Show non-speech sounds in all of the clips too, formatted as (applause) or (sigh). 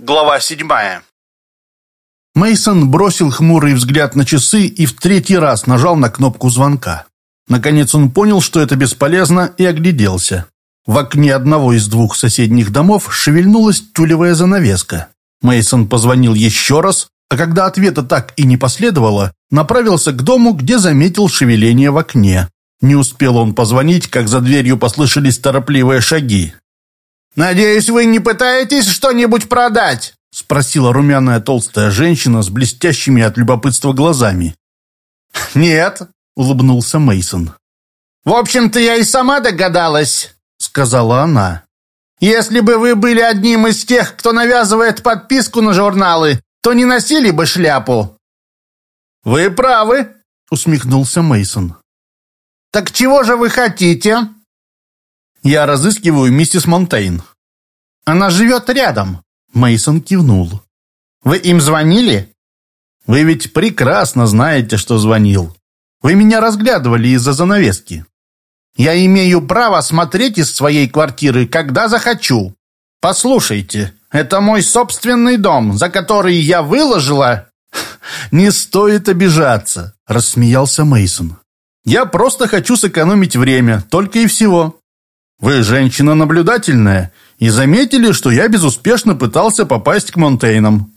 Глава седьмая. Мейсон бросил хмурый взгляд на часы и в третий раз нажал на кнопку звонка. Наконец он понял, что это бесполезно, и огляделся. В окне одного из двух соседних домов шевельнулась тюлевая занавеска. Мейсон позвонил еще раз, а когда ответа так и не последовало, направился к дому, где заметил шевеление в окне. Не успел он позвонить, как за дверью послышались торопливые шаги. «Надеюсь, вы не пытаетесь что-нибудь продать?» спросила румяная толстая женщина с блестящими от любопытства глазами. «Нет», — улыбнулся Мейсон. «В общем-то, я и сама догадалась», — сказала она. «Если бы вы были одним из тех, кто навязывает подписку на журналы, то не носили бы шляпу». «Вы правы», — усмехнулся Мейсон. «Так чего же вы хотите?» «Я разыскиваю миссис Монтейн». «Она живет рядом». Мейсон кивнул. «Вы им звонили?» «Вы ведь прекрасно знаете, что звонил. Вы меня разглядывали из-за занавески». «Я имею право смотреть из своей квартиры, когда захочу. Послушайте, это мой собственный дом, за который я выложила...» (laughs) «Не стоит обижаться», — рассмеялся Мейсон. «Я просто хочу сэкономить время, только и всего. Вы женщина наблюдательная и заметили, что я безуспешно пытался попасть к Монтейнам.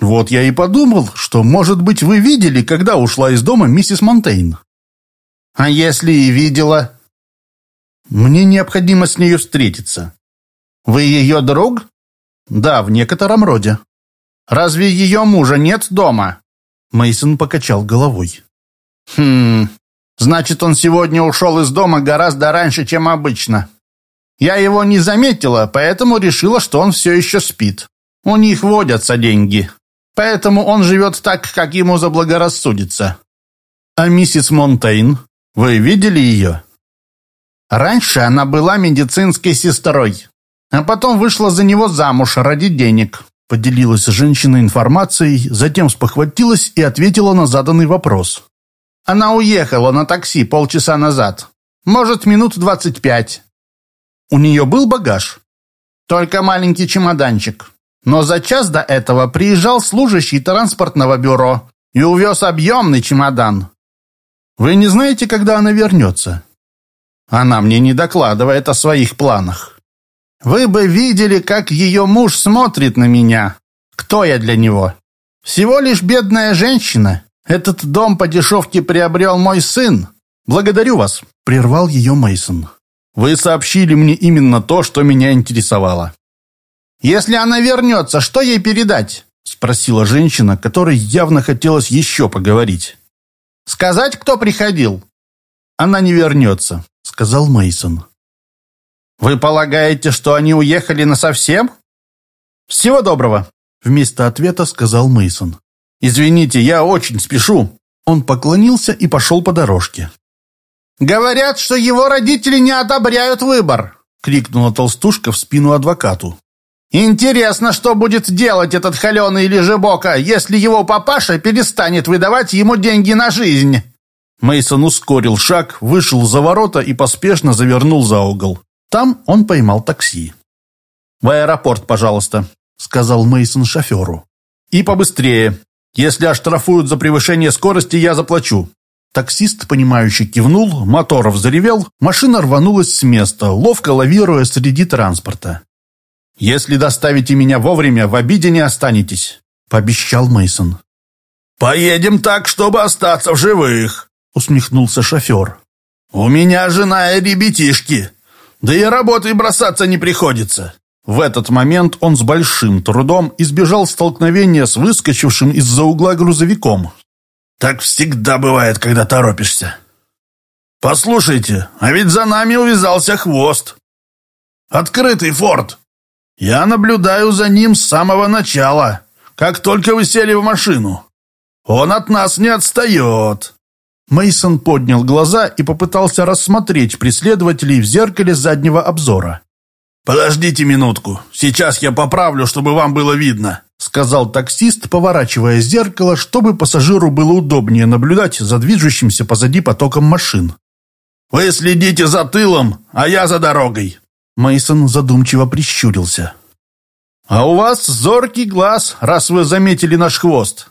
Вот я и подумал, что, может быть, вы видели, когда ушла из дома миссис Монтейн. А если и видела? Мне необходимо с нею встретиться. Вы ее друг? Да, в некотором роде. Разве ее мужа нет дома? Мейсон покачал головой. Хм, значит, он сегодня ушел из дома гораздо раньше, чем обычно. Я его не заметила, поэтому решила, что он все еще спит. У них водятся деньги. Поэтому он живет так, как ему заблагорассудится. А миссис Монтейн? Вы видели ее? Раньше она была медицинской сестрой, а потом вышла за него замуж ради денег. Поделилась женщина информацией, затем спохватилась и ответила на заданный вопрос. Она уехала на такси полчаса назад. Может, минут двадцать пять. У нее был багаж? Только маленький чемоданчик. Но за час до этого приезжал служащий транспортного бюро и увез объемный чемодан. Вы не знаете, когда она вернется? Она мне не докладывает о своих планах. Вы бы видели, как ее муж смотрит на меня. Кто я для него? Всего лишь бедная женщина. Этот дом по дешевке приобрел мой сын. Благодарю вас, прервал ее Мейсон. Вы сообщили мне именно то, что меня интересовало. Если она вернется, что ей передать? Спросила женщина, которой явно хотелось еще поговорить. Сказать, кто приходил? Она не вернется, сказал Мейсон. Вы полагаете, что они уехали насовсем? Всего доброго, вместо ответа сказал Мейсон. Извините, я очень спешу. Он поклонился и пошел по дорожке. «Говорят, что его родители не одобряют выбор!» — крикнула толстушка в спину адвокату. «Интересно, что будет делать этот холеный лежебока, если его папаша перестанет выдавать ему деньги на жизнь?» Мейсон ускорил шаг, вышел за ворота и поспешно завернул за угол. Там он поймал такси. «В аэропорт, пожалуйста», — сказал Мейсон шоферу. «И побыстрее. Если оштрафуют за превышение скорости, я заплачу. Таксист, понимающе кивнул, мотор взревел, машина рванулась с места, ловко лавируя среди транспорта. «Если доставите меня вовремя, в обиде не останетесь», — пообещал Мейсон. «Поедем так, чтобы остаться в живых», — усмехнулся шофер. «У меня жена и ребятишки, да и работой бросаться не приходится». В этот момент он с большим трудом избежал столкновения с выскочившим из-за угла грузовиком, так всегда бывает, когда торопишься. Послушайте, а ведь за нами увязался хвост. Открытый форт. Я наблюдаю за ним с самого начала, как только вы сели в машину. Он от нас не отстает. Мейсон поднял глаза и попытался рассмотреть преследователей в зеркале заднего обзора. «Подождите минутку, сейчас я поправлю, чтобы вам было видно», сказал таксист, поворачивая зеркало, чтобы пассажиру было удобнее наблюдать за движущимся позади потоком машин. «Вы следите за тылом, а я за дорогой». Мейсон задумчиво прищурился. «А у вас зоркий глаз, раз вы заметили наш хвост».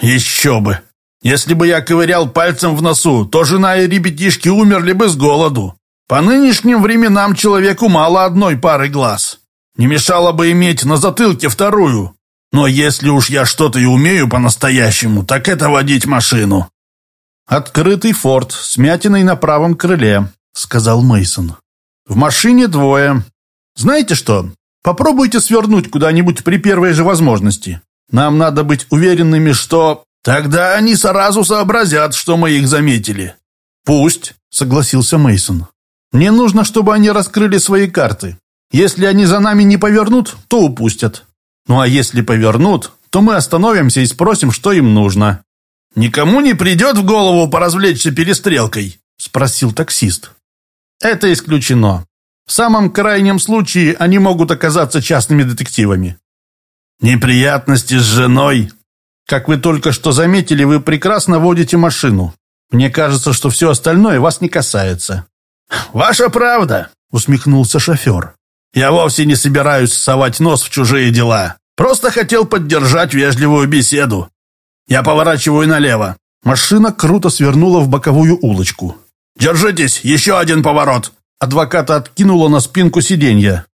«Еще бы! Если бы я ковырял пальцем в носу, то жена и ребятишки умерли бы с голоду. По нынешним временам человеку мало одной пары глаз. Не мешало бы иметь на затылке вторую. Но если уж я что-то и умею по-настоящему, так это водить машину». «Открытый форт с мятиной на правом крыле», — сказал Мейсон. «В машине двое. Знаете что? Попробуйте свернуть куда-нибудь при первой же возможности. Нам надо быть уверенными, что...» «Тогда они сразу сообразят, что мы их заметили». «Пусть», — согласился Мейсон. «Мне нужно, чтобы они раскрыли свои карты. Если они за нами не повернут, то упустят. Ну а если повернут, то мы остановимся и спросим, что им нужно». «Никому не придет в голову поразвлечься перестрелкой?» — спросил таксист. «Это исключено. В самом крайнем случае они могут оказаться частными детективами». «Неприятности с женой?» Как вы только что заметили, вы прекрасно водите машину. Мне кажется, что все остальное вас не касается». «Ваша правда», — усмехнулся шофер. «Я вовсе не собираюсь совать нос в чужие дела. Просто хотел поддержать вежливую беседу. Я поворачиваю налево». Машина круто свернула в боковую улочку. «Держитесь, еще один поворот!» Адвоката откинула на спинку сиденья.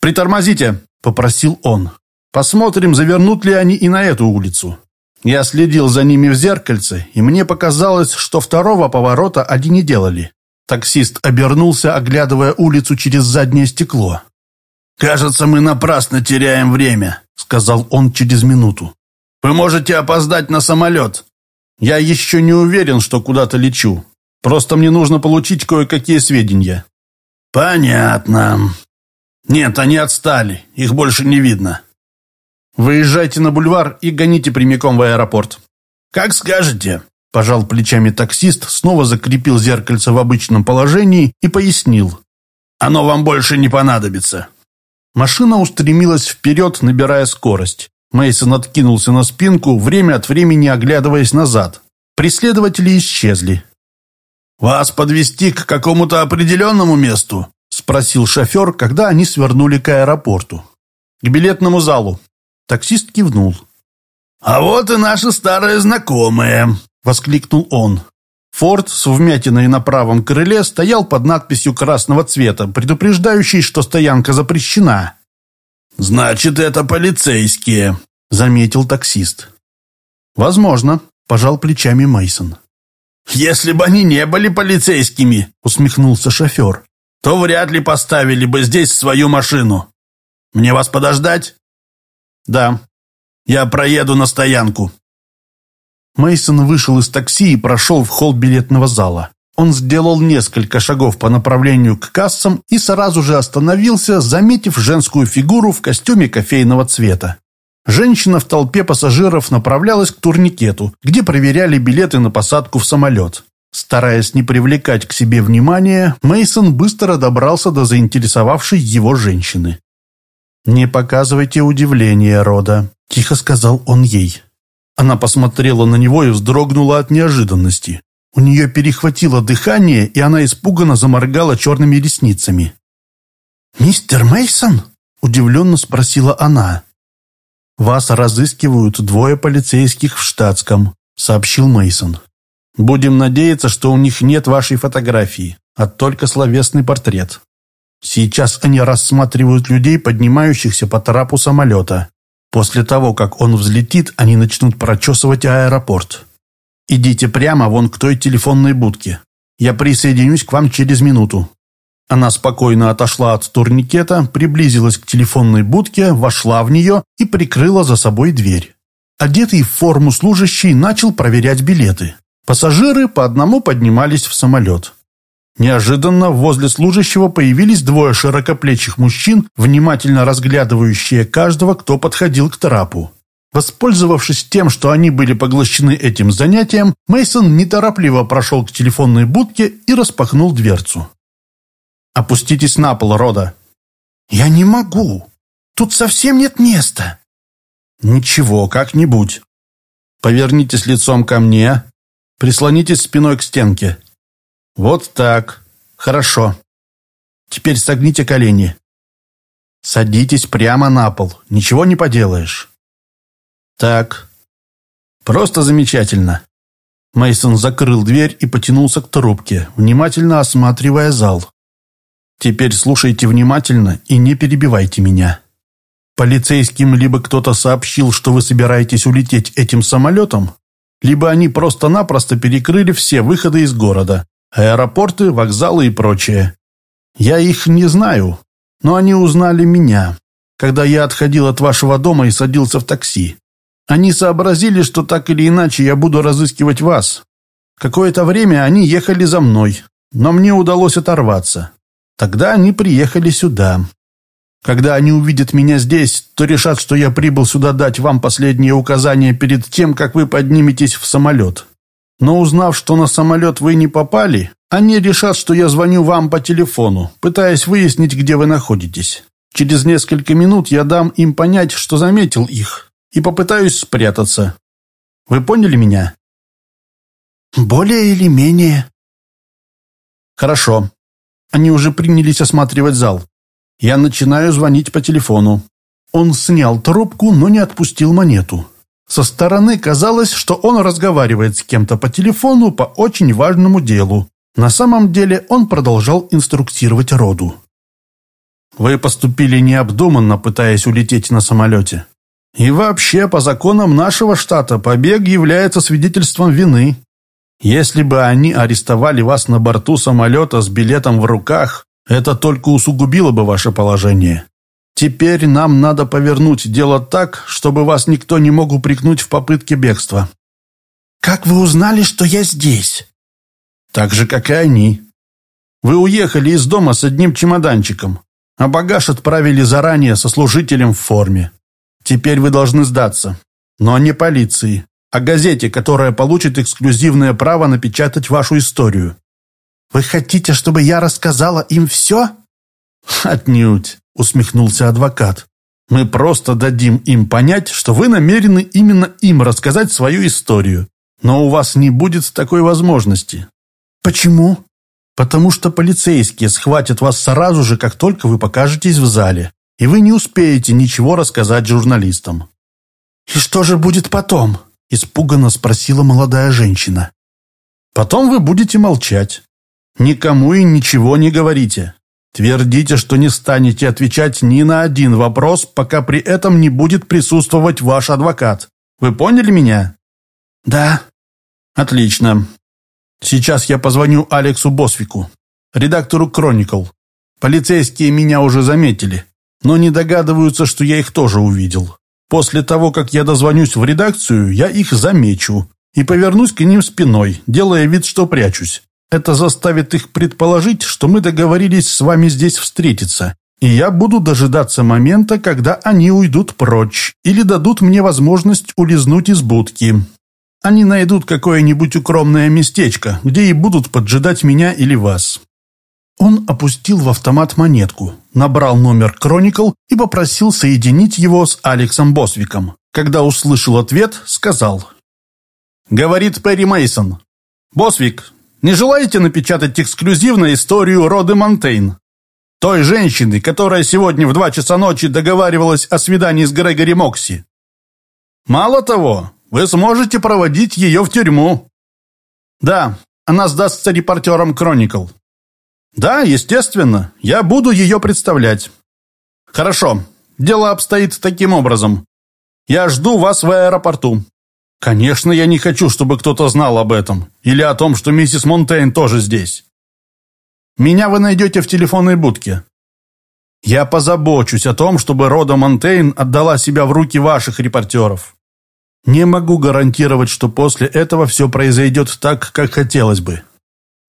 «Притормозите», — попросил он. «Посмотрим, завернут ли они и на эту улицу». Я следил за ними в зеркальце, и мне показалось, что второго поворота они не делали. Таксист обернулся, оглядывая улицу через заднее стекло. «Кажется, мы напрасно теряем время», — сказал он через минуту. «Вы можете опоздать на самолет». «Я еще не уверен, что куда-то лечу. Просто мне нужно получить кое-какие сведения». «Понятно. Нет, они отстали. Их больше не видно». Выезжайте на бульвар и гоните прямиком в аэропорт. Как скажете. Пожал плечами таксист, снова закрепил зеркальце в обычном положении и пояснил. Оно вам больше не понадобится. Машина устремилась вперед, набирая скорость. Мейсон откинулся на спинку, время от времени оглядываясь назад. Преследователи исчезли. «Вас подвести к какому-то определенному месту?» – спросил шофер, когда они свернули к аэропорту. «К билетному залу», Таксист кивнул. «А вот и наши старые знакомые!» — воскликнул он. Форд с вмятиной на правом крыле стоял под надписью красного цвета, предупреждающей, что стоянка запрещена. «Значит, это полицейские», — заметил таксист. «Возможно», — пожал плечами Мейсон. «Если бы они не были полицейскими», — усмехнулся шофер, «то вряд ли поставили бы здесь свою машину. Мне вас подождать?» «Да, я проеду на стоянку». Мейсон вышел из такси и прошел в холл билетного зала. Он сделал несколько шагов по направлению к кассам и сразу же остановился, заметив женскую фигуру в костюме кофейного цвета. Женщина в толпе пассажиров направлялась к турникету, где проверяли билеты на посадку в самолет. Стараясь не привлекать к себе внимания, Мейсон быстро добрался до заинтересовавшей его женщины. «Не показывайте удивления, Рода», — тихо сказал он ей. Она посмотрела на него и вздрогнула от неожиданности. У нее перехватило дыхание, и она испуганно заморгала черными ресницами. «Мистер Мейсон? удивленно спросила она. «Вас разыскивают двое полицейских в штатском», — сообщил Мейсон. «Будем надеяться, что у них нет вашей фотографии, а только словесный портрет. Сейчас они рассматривают людей, поднимающихся по трапу самолета. После того, как он взлетит, они начнут прочесывать аэропорт. Идите прямо вон к той телефонной будке. Я присоединюсь к вам через минуту». Она спокойно отошла от турникета, приблизилась к телефонной будке, вошла в нее и прикрыла за собой дверь. Одетый в форму служащий начал проверять билеты. Пассажиры по одному поднимались в самолет. Неожиданно возле служащего появились двое широкоплечих мужчин, внимательно разглядывающие каждого, кто подходил к трапу. Воспользовавшись тем, что они были поглощены этим занятием, Мейсон неторопливо прошел к телефонной будке и распахнул дверцу. «Опуститесь на пол, Рода». «Я не могу. Тут совсем нет места». «Ничего, как-нибудь. Повернитесь лицом ко мне, прислонитесь спиной к стенке. Вот так. Хорошо. Теперь согните колени. Садитесь прямо на пол. Ничего не поделаешь. Так. Просто замечательно. Мейсон закрыл дверь и потянулся к трубке, внимательно осматривая зал. Теперь слушайте внимательно и не перебивайте меня. Полицейским либо кто-то сообщил, что вы собираетесь улететь этим самолетом, либо они просто-напросто перекрыли все выходы из города, аэропорты, вокзалы и прочее. Я их не знаю, но они узнали меня, когда я отходил от вашего дома и садился в такси. Они сообразили, что так или иначе я буду разыскивать вас. Какое-то время они ехали за мной, но мне удалось оторваться. Тогда они приехали сюда. Когда они увидят меня здесь, то решат, что я прибыл сюда дать вам последние указания перед тем, как вы подниметесь в самолет. Но узнав, что на самолет вы не попали, они решат, что я звоню вам по телефону, пытаясь выяснить, где вы находитесь. Через несколько минут я дам им понять, что заметил их, и попытаюсь спрятаться. Вы поняли меня? Более или менее. Хорошо. Они уже принялись осматривать зал. Я начинаю звонить по телефону. Он снял трубку, но не отпустил монету. Со стороны казалось, что он разговаривает с кем-то по телефону по очень важному делу. На самом деле он продолжал инструктировать роду. «Вы поступили необдуманно, пытаясь улететь на самолете. И вообще, по законам нашего штата, побег является свидетельством вины. Если бы они арестовали вас на борту самолета с билетом в руках, это только усугубило бы ваше положение. Теперь нам надо повернуть дело так, чтобы вас никто не мог упрекнуть в попытке бегства». «Как вы узнали, что я здесь?» «Так же, как и они. Вы уехали из дома с одним чемоданчиком, а багаж отправили заранее со служителем в форме. Теперь вы должны сдаться. Но не полиции, а газете, которая получит эксклюзивное право напечатать вашу историю. «Вы хотите, чтобы я рассказала им все?» «Отнюдь», — усмехнулся адвокат. «Мы просто дадим им понять, что вы намерены именно им рассказать свою историю. Но у вас не будет такой возможности». «Почему?» «Потому что полицейские схватят вас сразу же, как только вы покажетесь в зале, и вы не успеете ничего рассказать журналистам». «И что же будет потом?» – испуганно спросила молодая женщина. «Потом вы будете молчать. Никому и ничего не говорите. Твердите, что не станете отвечать ни на один вопрос, пока при этом не будет присутствовать ваш адвокат. Вы поняли меня? Да. Отлично. Сейчас я позвоню Алексу Босвику, редактору «Кроникл». Полицейские меня уже заметили, но не догадываются, что я их тоже увидел. После того, как я дозвонюсь в редакцию, я их замечу и повернусь к ним спиной, делая вид, что прячусь. Это заставит их предположить, что мы договорились с вами здесь встретиться, и я буду дожидаться момента, когда они уйдут прочь или дадут мне возможность улизнуть из будки. Они найдут какое-нибудь укромное местечко, где и будут поджидать меня или вас». Он опустил в автомат монетку, набрал номер Кроникл и попросил соединить его с Алексом Босвиком. Когда услышал ответ, сказал. «Говорит Перри Мейсон. Босвик, не желаете напечатать эксклюзивно историю Роды Монтейн? Той женщины, которая сегодня в два часа ночи договаривалась о свидании с Грегори Мокси. Мало того, вы сможете проводить ее в тюрьму. Да, она сдастся репортерам Кроникл. Да, естественно, я буду ее представлять. Хорошо, дело обстоит таким образом. Я жду вас в аэропорту. Конечно, я не хочу, чтобы кто-то знал об этом. Или о том, что миссис Монтейн тоже здесь. Меня вы найдете в телефонной будке. Я позабочусь о том, чтобы Рода Монтейн отдала себя в руки ваших репортеров. Не могу гарантировать, что после этого все произойдет так, как хотелось бы.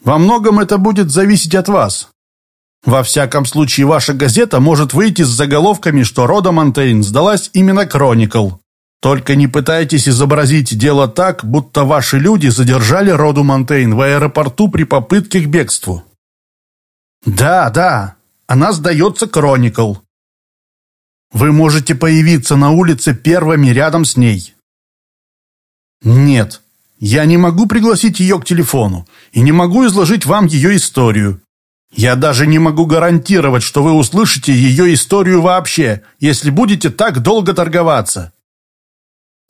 Во многом это будет зависеть от вас. Во всяком случае, ваша газета может выйти с заголовками, что Рода Монтейн сдалась именно Кроникл, только не пытайтесь изобразить дело так, будто ваши люди задержали Роду Монтейн в аэропорту при попытке к бегству. Да, да, она сдается Кроникл. Вы можете появиться на улице первыми рядом с ней. Нет, я не могу пригласить ее к телефону и не могу изложить вам ее историю. Я даже не могу гарантировать, что вы услышите ее историю вообще, если будете так долго торговаться.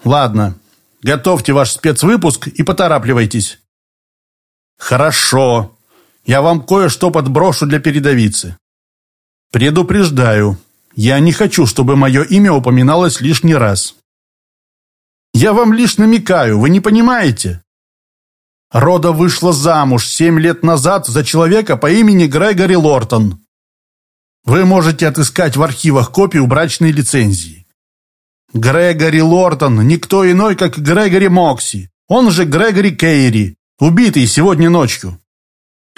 Ладно, готовьте ваш спецвыпуск и поторапливайтесь. Хорошо. Я вам кое-что подброшу для передовицы. Предупреждаю, я не хочу, чтобы мое имя упоминалось лишний раз. Я вам лишь намекаю, вы не понимаете? Рода вышла замуж семь лет назад за человека по имени Грегори Лортон. Вы можете отыскать в архивах копию брачной лицензии. Грегори Лортон – никто иной, как Грегори Мокси, он же Грегори Кейри, убитый сегодня ночью.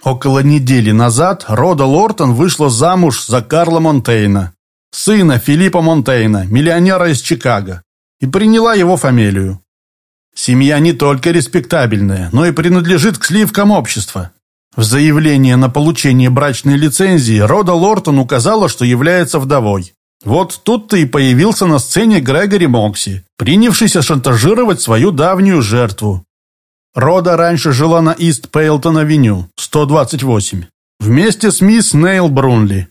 Около недели назад Рода Лортон вышла замуж за Карла Монтейна, сына Филиппа Монтейна, миллионера из Чикаго, и приняла его фамилию. Семья не только респектабельная, но и принадлежит к сливкам общества. В заявлении на получение брачной лицензии Рода Лортон указала, что является вдовой. Вот тут-то и появился на сцене Грегори Мокси, принявшийся шантажировать свою давнюю жертву. Рода раньше жила на Ист Пейлтон-авеню, 128, вместе с мисс Нейл Брунли.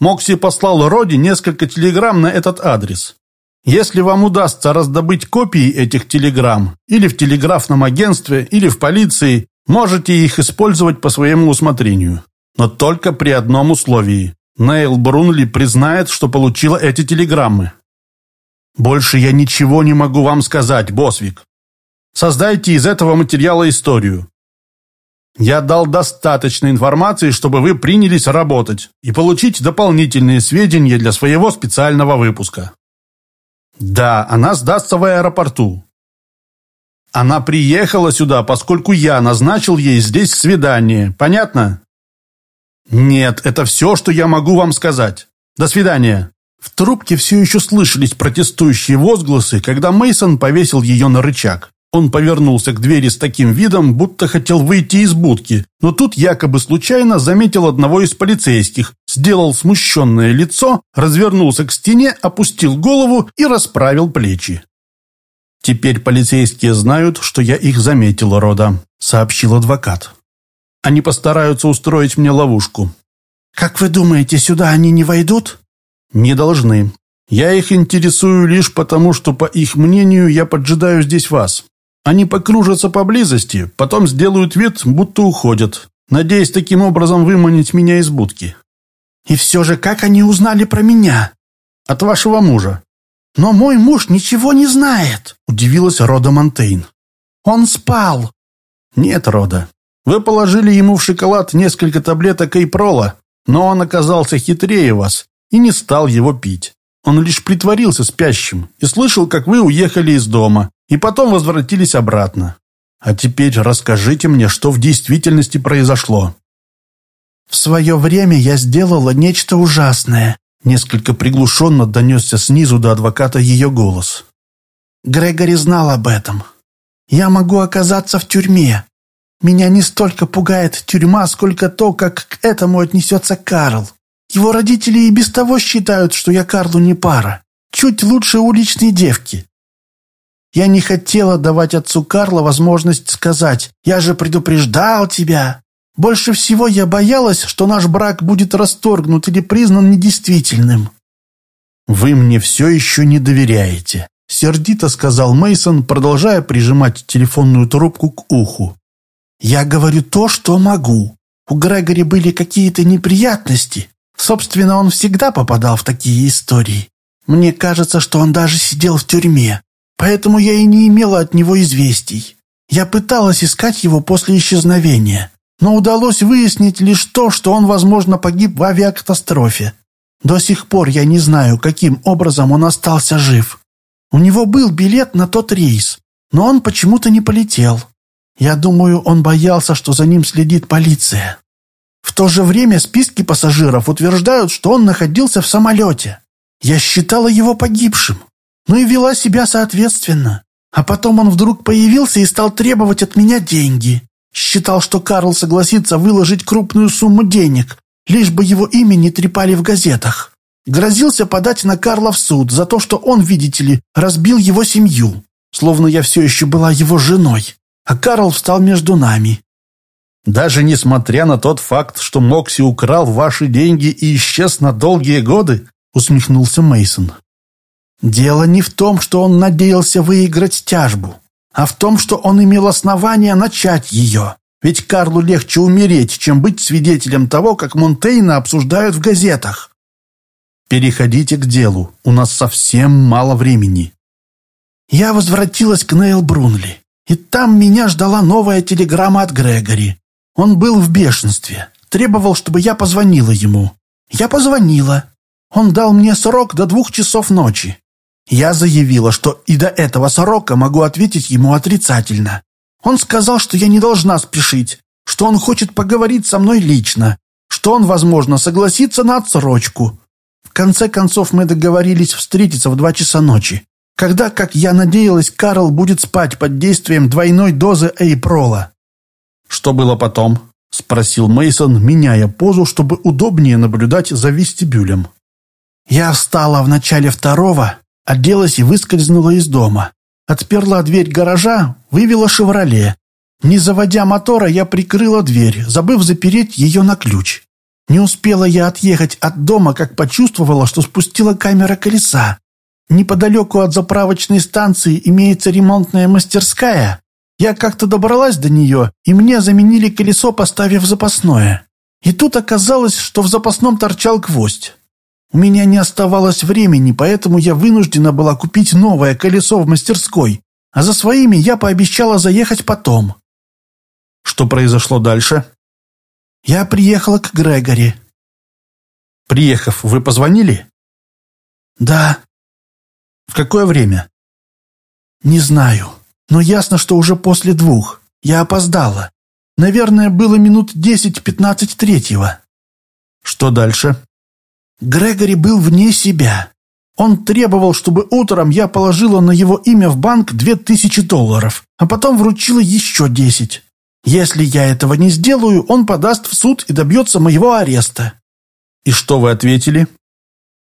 Мокси послал Роди несколько телеграмм на этот адрес. Если вам удастся раздобыть копии этих телеграмм, или в телеграфном агентстве, или в полиции, можете их использовать по своему усмотрению. Но только при одном условии. Нейл Брунли признает, что получила эти телеграммы. Больше я ничего не могу вам сказать, Босвик. Создайте из этого материала историю. Я дал достаточно информации, чтобы вы принялись работать и получить дополнительные сведения для своего специального выпуска. Да, она сдастся в аэропорту. Она приехала сюда, поскольку я назначил ей здесь свидание. Понятно? Нет, это все, что я могу вам сказать. До свидания. В трубке все еще слышались протестующие возгласы, когда Мейсон повесил ее на рычаг. Он повернулся к двери с таким видом, будто хотел выйти из будки, но тут якобы случайно заметил одного из полицейских, сделал смущенное лицо, развернулся к стене, опустил голову и расправил плечи. «Теперь полицейские знают, что я их заметил, Рода», — сообщил адвокат. «Они постараются устроить мне ловушку». «Как вы думаете, сюда они не войдут?» «Не должны. Я их интересую лишь потому, что, по их мнению, я поджидаю здесь вас. Они покружатся поблизости, потом сделают вид, будто уходят, надеясь таким образом выманить меня из будки. И все же, как они узнали про меня? От вашего мужа. Но мой муж ничего не знает, удивилась Рода Монтейн. Он спал. Нет, Рода. Вы положили ему в шоколад несколько таблеток Эйпрола, но он оказался хитрее вас и не стал его пить. Он лишь притворился спящим и слышал, как вы уехали из дома, и потом возвратились обратно. А теперь расскажите мне, что в действительности произошло». «В свое время я сделала нечто ужасное», несколько приглушенно донесся снизу до адвоката ее голос. «Грегори знал об этом. Я могу оказаться в тюрьме. Меня не столько пугает тюрьма, сколько то, как к этому отнесется Карл. Его родители и без того считают, что я Карлу не пара. Чуть лучше уличной девки. Я не хотела давать отцу Карла возможность сказать «Я же предупреждал тебя». Больше всего я боялась, что наш брак будет расторгнут или признан недействительным. «Вы мне все еще не доверяете», — сердито сказал Мейсон, продолжая прижимать телефонную трубку к уху. «Я говорю то, что могу. У Грегори были какие-то неприятности. Собственно, он всегда попадал в такие истории. Мне кажется, что он даже сидел в тюрьме. Поэтому я и не имела от него известий. Я пыталась искать его после исчезновения, но удалось выяснить лишь то, что он, возможно, погиб в авиакатастрофе. До сих пор я не знаю, каким образом он остался жив. У него был билет на тот рейс, но он почему-то не полетел. Я думаю, он боялся, что за ним следит полиция. В то же время списки пассажиров утверждают, что он находился в самолете. Я считала его погибшим ну и вела себя соответственно. А потом он вдруг появился и стал требовать от меня деньги. Считал, что Карл согласится выложить крупную сумму денег, лишь бы его имя не трепали в газетах. Грозился подать на Карла в суд за то, что он, видите ли, разбил его семью, словно я все еще была его женой. А Карл встал между нами. Даже несмотря на тот факт, что Мокси украл ваши деньги и исчез на долгие годы, усмехнулся Мейсон. Дело не в том, что он надеялся выиграть тяжбу, а в том, что он имел основания начать ее. Ведь Карлу легче умереть, чем быть свидетелем того, как Монтейна обсуждают в газетах. Переходите к делу. У нас совсем мало времени. Я возвратилась к Нейл Брунли, и там меня ждала новая телеграмма от Грегори. Он был в бешенстве, требовал, чтобы я позвонила ему. Я позвонила. Он дал мне срок до двух часов ночи. Я заявила, что и до этого срока могу ответить ему отрицательно. Он сказал, что я не должна спешить, что он хочет поговорить со мной лично, что он, возможно, согласится на отсрочку. В конце концов мы договорились встретиться в два часа ночи, когда, как я надеялась, Карл будет спать под действием двойной дозы эйпрола. Что было потом? спросил Мейсон, меняя позу, чтобы удобнее наблюдать за вестибюлем. Я встала в начале второго, оделась и выскользнула из дома. Отперла дверь гаража, вывела «Шевроле». Не заводя мотора, я прикрыла дверь, забыв запереть ее на ключ. Не успела я отъехать от дома, как почувствовала, что спустила камера колеса. Неподалеку от заправочной станции имеется ремонтная мастерская. Я как-то добралась до нее, и мне заменили колесо, поставив запасное. И тут оказалось, что в запасном торчал гвоздь. У меня не оставалось времени, поэтому я вынуждена была купить новое колесо в мастерской, а за своими я пообещала заехать потом. Что произошло дальше? Я приехала к Грегори. Приехав, вы позвонили? Да. В какое время? Не знаю, но ясно, что уже после двух. Я опоздала. Наверное, было минут десять-пятнадцать третьего. Что дальше? Грегори был вне себя. Он требовал, чтобы утром я положила на его имя в банк две тысячи долларов, а потом вручила еще десять. Если я этого не сделаю, он подаст в суд и добьется моего ареста. И что вы ответили?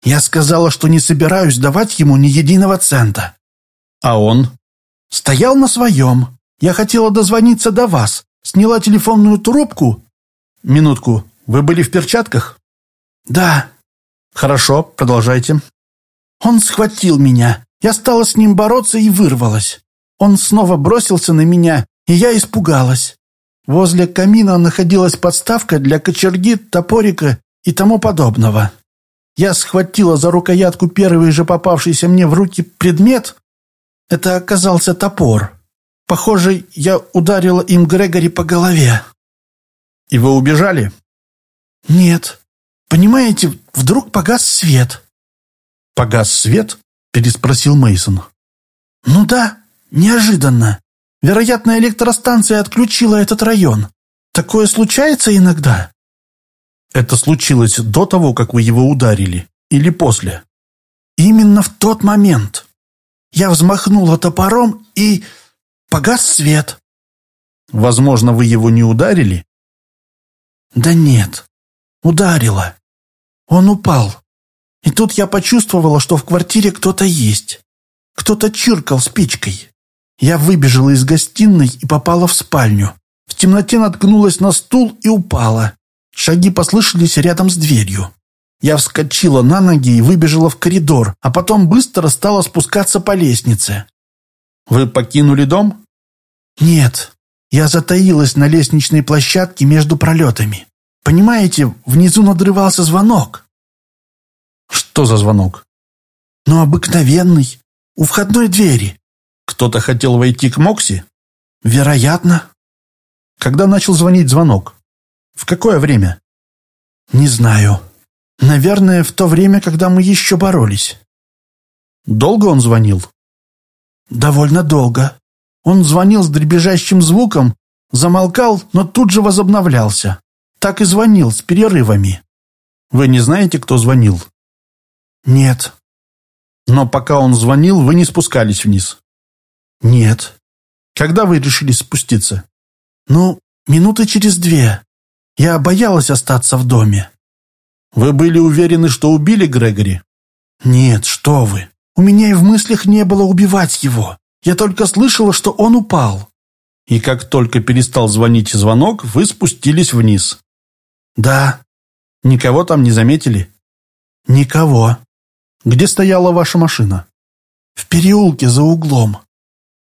Я сказала, что не собираюсь давать ему ни единого цента. А он? Стоял на своем. Я хотела дозвониться до вас. Сняла телефонную трубку. Минутку. Вы были в перчатках? Да. Хорошо, продолжайте. Он схватил меня. Я стала с ним бороться и вырвалась. Он снова бросился на меня, и я испугалась. Возле камина находилась подставка для кочерги, топорика и тому подобного. Я схватила за рукоятку первый же попавшийся мне в руки предмет. Это оказался топор. Похоже, я ударила им Грегори по голове. И вы убежали? Нет. Понимаете, вдруг погас свет. Погас свет? переспросил Мейсон. Ну да, неожиданно. Вероятно, электростанция отключила этот район. Такое случается иногда. Это случилось до того, как вы его ударили, или после? Именно в тот момент. Я взмахнула топором и... погас свет. Возможно, вы его не ударили? Да нет, ударила. Он упал. И тут я почувствовала, что в квартире кто-то есть. Кто-то чиркал спичкой. Я выбежала из гостиной и попала в спальню. В темноте наткнулась на стул и упала. Шаги послышались рядом с дверью. Я вскочила на ноги и выбежала в коридор, а потом быстро стала спускаться по лестнице. «Вы покинули дом?» «Нет. Я затаилась на лестничной площадке между пролетами. Понимаете, внизу надрывался звонок». «Что за звонок?» «Ну, обыкновенный. У входной двери. Кто-то хотел войти к Мокси? Вероятно. Когда начал звонить звонок? В какое время? Не знаю. Наверное, в то время, когда мы еще боролись. Долго он звонил? Довольно долго. Он звонил с дребезжащим звуком, замолкал, но тут же возобновлялся. Так и звонил, с перерывами. Вы не знаете, кто звонил? Нет. Но пока он звонил, вы не спускались вниз? «Нет». «Когда вы решили спуститься?» «Ну, минуты через две. Я боялась остаться в доме». «Вы были уверены, что убили Грегори?» «Нет, что вы. У меня и в мыслях не было убивать его. Я только слышала, что он упал». И как только перестал звонить звонок, вы спустились вниз. Да. Никого там не заметили? Никого. Где стояла ваша машина? В переулке за углом.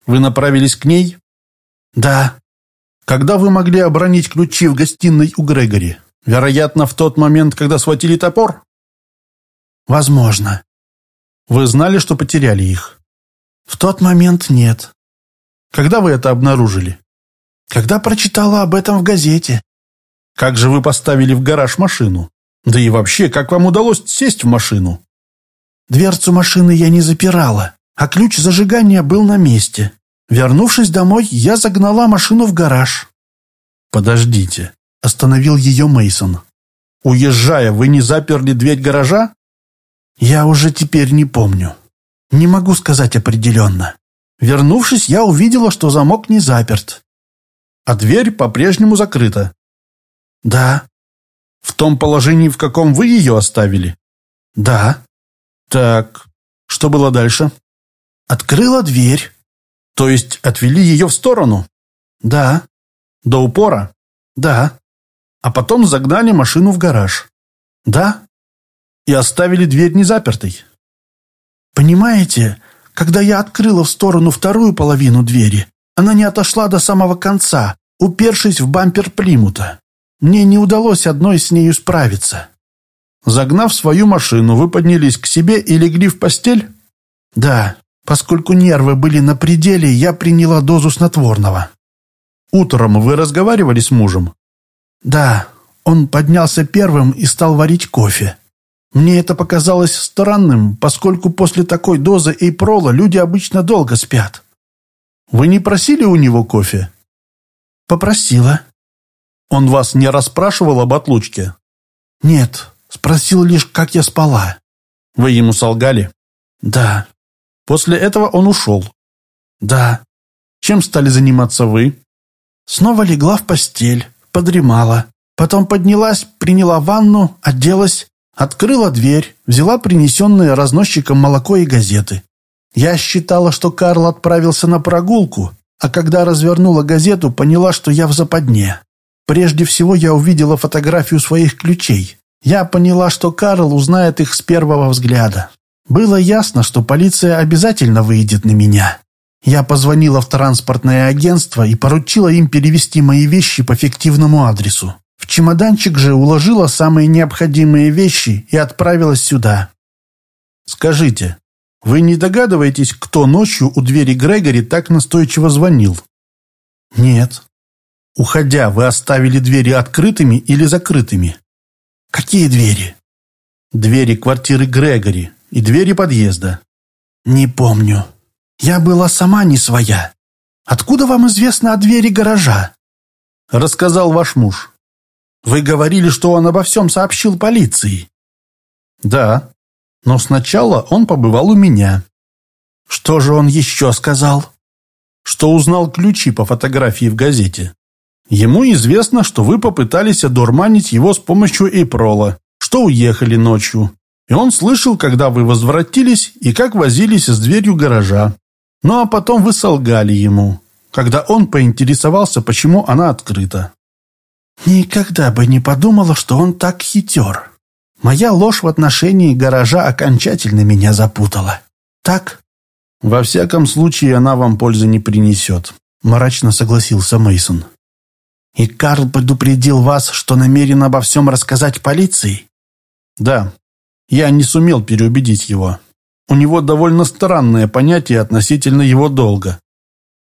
Вы направились к ней? Да. Когда вы могли обронить ключи в гостиной у Грегори? Вероятно, в тот момент, когда схватили топор? Возможно. Вы знали, что потеряли их? В тот момент нет. Когда вы это обнаружили? Когда прочитала об этом в газете. Как же вы поставили в гараж машину? Да и вообще, как вам удалось сесть в машину? Дверцу машины я не запирала, а ключ зажигания был на месте. Вернувшись домой, я загнала машину в гараж. Подождите, остановил ее Мейсон. Уезжая, вы не заперли дверь гаража? Я уже теперь не помню. Не могу сказать определенно. Вернувшись, я увидела, что замок не заперт. А дверь по-прежнему закрыта. Да. В том положении, в каком вы ее оставили? Да. Так, что было дальше? Открыла дверь. То есть отвели ее в сторону? Да. До упора? Да. А потом загнали машину в гараж? Да. И оставили дверь незапертой? Понимаете, когда я открыла в сторону вторую половину двери, она не отошла до самого конца, упершись в бампер Плимута. Мне не удалось одной с нею справиться. Загнав свою машину, вы поднялись к себе и легли в постель? Да, поскольку нервы были на пределе, я приняла дозу снотворного. Утром вы разговаривали с мужем? Да, он поднялся первым и стал варить кофе. Мне это показалось странным, поскольку после такой дозы эйпрола люди обычно долго спят. Вы не просили у него кофе? Попросила. Он вас не расспрашивал об отлучке? Нет, спросил лишь, как я спала. Вы ему солгали? Да. После этого он ушел? Да. Чем стали заниматься вы? Снова легла в постель, подремала. Потом поднялась, приняла ванну, оделась, открыла дверь, взяла принесенные разносчиком молоко и газеты. Я считала, что Карл отправился на прогулку, а когда развернула газету, поняла, что я в западне. Прежде всего я увидела фотографию своих ключей. Я поняла, что Карл узнает их с первого взгляда. Было ясно, что полиция обязательно выйдет на меня. Я позвонила в транспортное агентство и поручила им перевести мои вещи по фиктивному адресу. В чемоданчик же уложила самые необходимые вещи и отправилась сюда. Скажите, вы не догадываетесь, кто ночью у двери Грегори так настойчиво звонил? Нет. Уходя, вы оставили двери открытыми или закрытыми? Какие двери? Двери квартиры Грегори и двери подъезда. Не помню. Я была сама не своя. Откуда вам известно о двери гаража? Рассказал ваш муж. Вы говорили, что он обо всем сообщил полиции. Да, но сначала он побывал у меня. Что же он еще сказал? Что узнал ключи по фотографии в газете. Ему известно, что вы попытались одурманить его с помощью Эйпрола, что уехали ночью. И он слышал, когда вы возвратились и как возились с дверью гаража. Ну а потом вы солгали ему, когда он поинтересовался, почему она открыта. Никогда бы не подумала, что он так хитер. Моя ложь в отношении гаража окончательно меня запутала. Так? Во всяком случае, она вам пользы не принесет, мрачно согласился Мейсон. И Карл предупредил вас, что намерен обо всем рассказать полиции? Да. Я не сумел переубедить его. У него довольно странное понятие относительно его долга.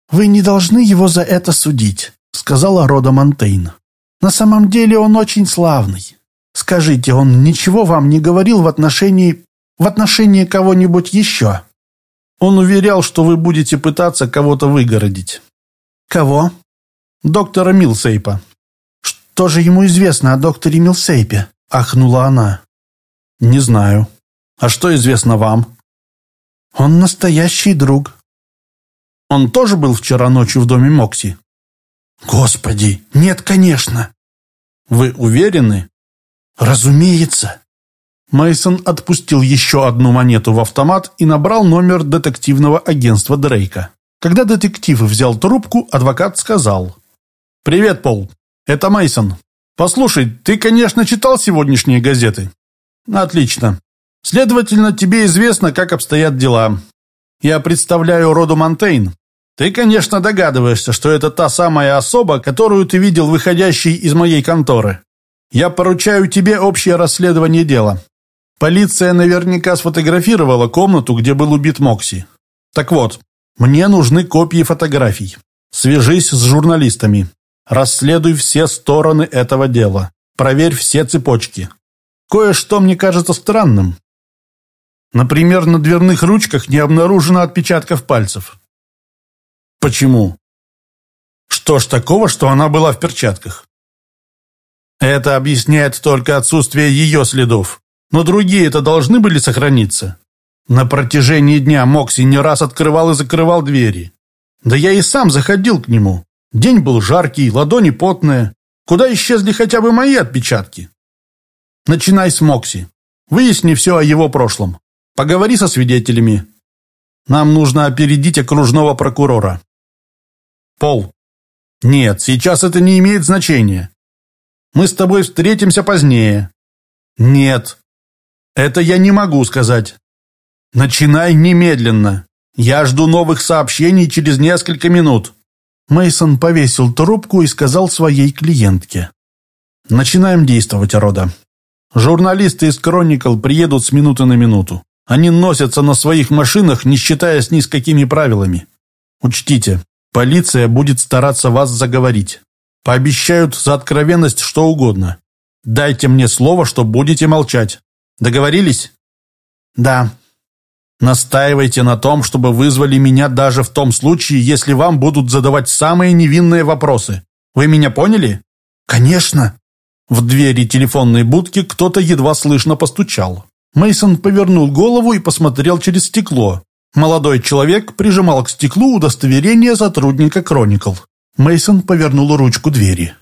«Вы не должны его за это судить», — сказала Рода Монтейн. «На самом деле он очень славный. Скажите, он ничего вам не говорил в отношении... в отношении кого-нибудь еще?» Он уверял, что вы будете пытаться кого-то выгородить. «Кого?» доктора Милсейпа. «Что же ему известно о докторе Милсейпе?» – ахнула она. «Не знаю. А что известно вам?» «Он настоящий друг». «Он тоже был вчера ночью в доме Мокси?» «Господи, нет, конечно». «Вы уверены?» «Разумеется». Мейсон отпустил еще одну монету в автомат и набрал номер детективного агентства Дрейка Когда детектив взял трубку, адвокат сказал. «Привет, Пол. Это Мейсон. Послушай, ты, конечно, читал сегодняшние газеты?» «Отлично. Следовательно, тебе известно, как обстоят дела. Я представляю роду Монтейн. Ты, конечно, догадываешься, что это та самая особа, которую ты видел выходящей из моей конторы. Я поручаю тебе общее расследование дела. Полиция наверняка сфотографировала комнату, где был убит Мокси. Так вот, мне нужны копии фотографий. Свяжись с журналистами. Расследуй все стороны этого дела. Проверь все цепочки. Кое-что мне кажется странным. Например, на дверных ручках не обнаружено отпечатков пальцев. Почему? Что ж такого, что она была в перчатках? Это объясняет только отсутствие ее следов. Но другие-то должны были сохраниться. На протяжении дня Мокси не раз открывал и закрывал двери. Да я и сам заходил к нему. День был жаркий, ладони потные. Куда исчезли хотя бы мои отпечатки? Начинай с Мокси. Выясни все о его прошлом. Поговори со свидетелями. Нам нужно опередить окружного прокурора. Пол. Нет, сейчас это не имеет значения. Мы с тобой встретимся позднее. Нет. Это я не могу сказать. Начинай немедленно. Я жду новых сообщений через несколько минут. Мейсон повесил трубку и сказал своей клиентке. Начинаем действовать, Рода. Журналисты из Chronicle приедут с минуты на минуту. Они носятся на своих машинах, не считаясь ни с какими правилами. Учтите, полиция будет стараться вас заговорить. Пообещают за откровенность что угодно. Дайте мне слово, что будете молчать. Договорились? Да. Настаивайте на том, чтобы вызвали меня даже в том случае, если вам будут задавать самые невинные вопросы. Вы меня поняли? Конечно. В двери телефонной будки кто-то едва слышно постучал. Мейсон повернул голову и посмотрел через стекло. Молодой человек прижимал к стеклу удостоверение сотрудника Кроникл. Мейсон повернул ручку двери.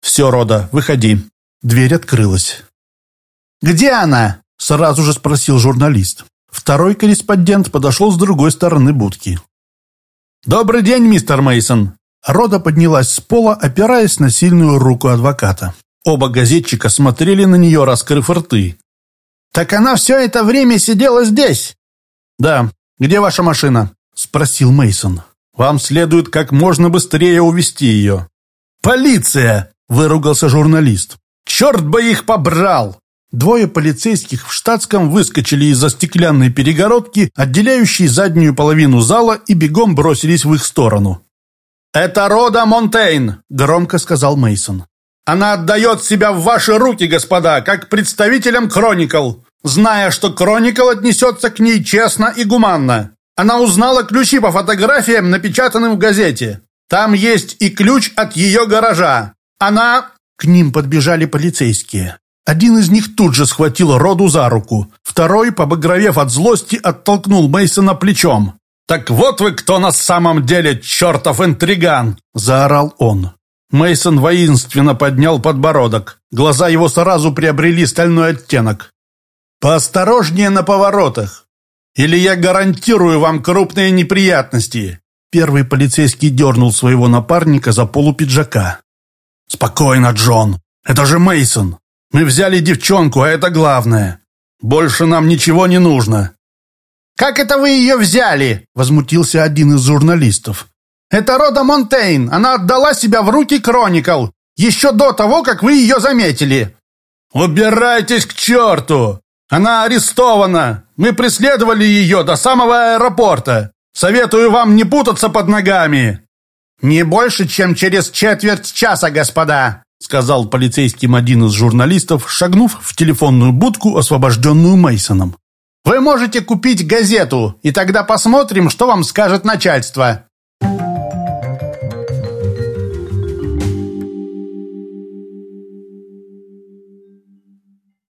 «Все, Рода, выходи». Дверь открылась. «Где она?» – сразу же спросил журналист. Второй корреспондент подошел с другой стороны будки. «Добрый день, мистер Мейсон. Рода поднялась с пола, опираясь на сильную руку адвоката. Оба газетчика смотрели на нее, раскрыв рты. «Так она все это время сидела здесь?» «Да. Где ваша машина?» – спросил Мейсон. «Вам следует как можно быстрее увести ее». «Полиция!» – выругался журналист. «Черт бы их побрал!» Двое полицейских в штатском выскочили из-за стеклянной перегородки, отделяющей заднюю половину зала, и бегом бросились в их сторону. «Это Рода Монтейн», — громко сказал Мейсон. «Она отдает себя в ваши руки, господа, как представителям Кроникл зная, что Кроникл отнесется к ней честно и гуманно. Она узнала ключи по фотографиям, напечатанным в газете. Там есть и ключ от ее гаража. Она...» К ним подбежали полицейские. Один из них тут же схватил Роду за руку. Второй, побагровев от злости, оттолкнул Мейсона плечом. «Так вот вы кто на самом деле, чертов интриган!» – заорал он. Мейсон воинственно поднял подбородок. Глаза его сразу приобрели стальной оттенок. «Поосторожнее на поворотах, или я гарантирую вам крупные неприятности!» Первый полицейский дернул своего напарника за полу пиджака. «Спокойно, Джон. Это же Мейсон. Мы взяли девчонку, а это главное. Больше нам ничего не нужно». «Как это вы ее взяли?» – возмутился один из журналистов. «Это Рода Монтейн. Она отдала себя в руки Кроникл. Еще до того, как вы ее заметили». «Убирайтесь к черту! Она арестована! Мы преследовали ее до самого аэропорта! Советую вам не путаться под ногами!» «Не больше, чем через четверть часа, господа!» сказал полицейским один из журналистов, шагнув в телефонную будку, освобожденную Мейсоном. «Вы можете купить газету, и тогда посмотрим, что вам скажет начальство.